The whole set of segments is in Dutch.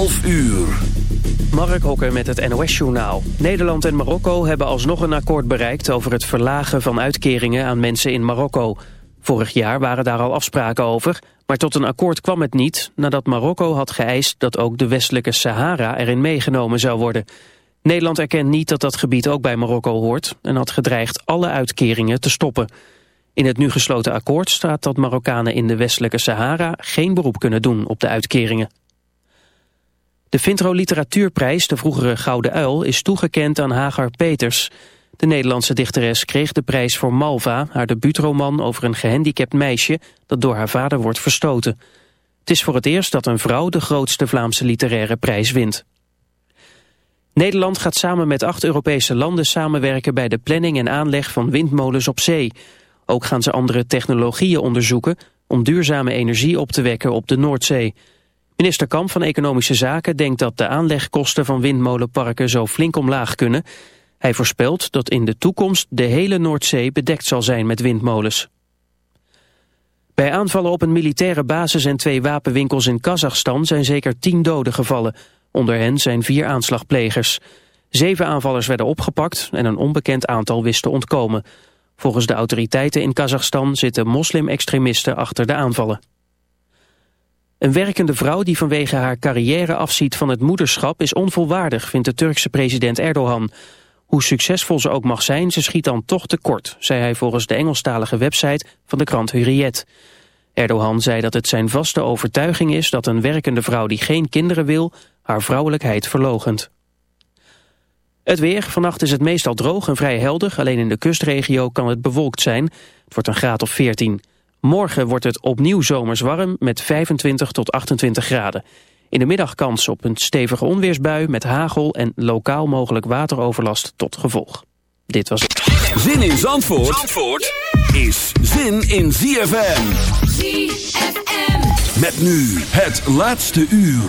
11 uur. Mark Hokker met het NOS-journaal. Nederland en Marokko hebben alsnog een akkoord bereikt... over het verlagen van uitkeringen aan mensen in Marokko. Vorig jaar waren daar al afspraken over... maar tot een akkoord kwam het niet... nadat Marokko had geëist dat ook de westelijke Sahara erin meegenomen zou worden. Nederland erkent niet dat dat gebied ook bij Marokko hoort... en had gedreigd alle uitkeringen te stoppen. In het nu gesloten akkoord staat dat Marokkanen in de westelijke Sahara... geen beroep kunnen doen op de uitkeringen. De Vintro Literatuurprijs, de vroegere Gouden Uil, is toegekend aan Hagar Peters. De Nederlandse dichteres kreeg de prijs voor Malva, haar debuutroman over een gehandicapt meisje dat door haar vader wordt verstoten. Het is voor het eerst dat een vrouw de grootste Vlaamse literaire prijs wint. Nederland gaat samen met acht Europese landen samenwerken bij de planning en aanleg van windmolens op zee. Ook gaan ze andere technologieën onderzoeken om duurzame energie op te wekken op de Noordzee. Minister Kamp van Economische Zaken denkt dat de aanlegkosten van windmolenparken zo flink omlaag kunnen. Hij voorspelt dat in de toekomst de hele Noordzee bedekt zal zijn met windmolens. Bij aanvallen op een militaire basis en twee wapenwinkels in Kazachstan zijn zeker tien doden gevallen. Onder hen zijn vier aanslagplegers. Zeven aanvallers werden opgepakt en een onbekend aantal wisten ontkomen. Volgens de autoriteiten in Kazachstan zitten moslim-extremisten achter de aanvallen. Een werkende vrouw die vanwege haar carrière afziet van het moederschap is onvolwaardig, vindt de Turkse president Erdogan. Hoe succesvol ze ook mag zijn, ze schiet dan toch tekort, zei hij volgens de Engelstalige website van de krant Hurriyet. Erdogan zei dat het zijn vaste overtuiging is dat een werkende vrouw die geen kinderen wil, haar vrouwelijkheid verlogent. Het weer, vannacht is het meestal droog en vrij helder, alleen in de kustregio kan het bewolkt zijn. Het wordt een graad of 14. Morgen wordt het opnieuw zomers warm met 25 tot 28 graden. In de middag kans op een stevige onweersbui met hagel en lokaal mogelijk wateroverlast tot gevolg. Dit was het. Zin in Zandvoort, Zandvoort is zin in ZFM. ZFM. Met nu het laatste uur.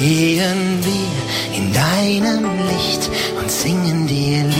Stehen wir in deinem Licht und singen dir Lieder.